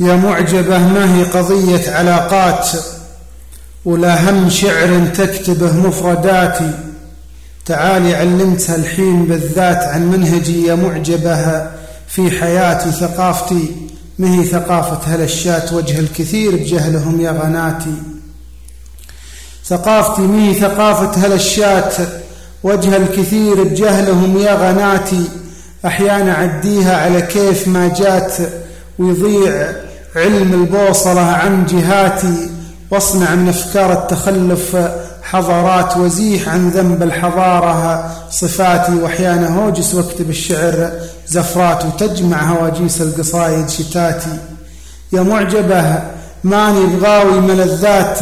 يا معجبة ما هي قضية علاقات؟ ولا هم شعر تكتبه مفرداتي تعالي علمتها الحين بالذات عن منهجي يا معجبة في حياتي ثقافتي. مهي ثقافة هلشات وجه الكثير بجهلهم يا غناتي. ثقافتي مهي ثقافة هلشات وجه الكثير بجهلهم يا غناتي. أحيانا عديها على كيف ما جات. ويضيع علم البوصلة عن جهاتي واصنع من أفكار التخلف حضارات وزيح عن ذنب الحضارة. صفاتي وأحيانا هوجس وأكتب الشعر. زفرات وتجمع هواجيس القصايد شتاتي. يا معجبة ماني بغاوي ملذات.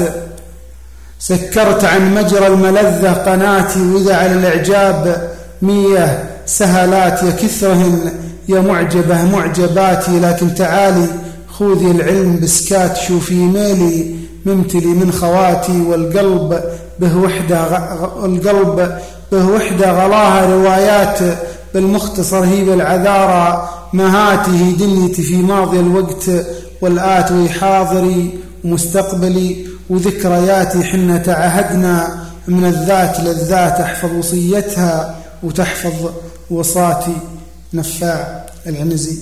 سكرت عن مجرى الملذة قناتي وإذا على الإعجاب مية سهلات يا كثرهن. يا معجبة معجباتي لكن تعالي. خذي العلم بسكات شوفي ميلي ممتلي من خواتي والقلب به وحدة القلب به وحدة غلاها روايات بالمختصر هي بالعذارى مهاته دنيتي في ماضي الوقت والآت حاضري ومستقبلي وذكرياتي حنا تعهدنا من الذات للذات أحفظ وصيتها وتحفظ وصاتي نفاع العنزي.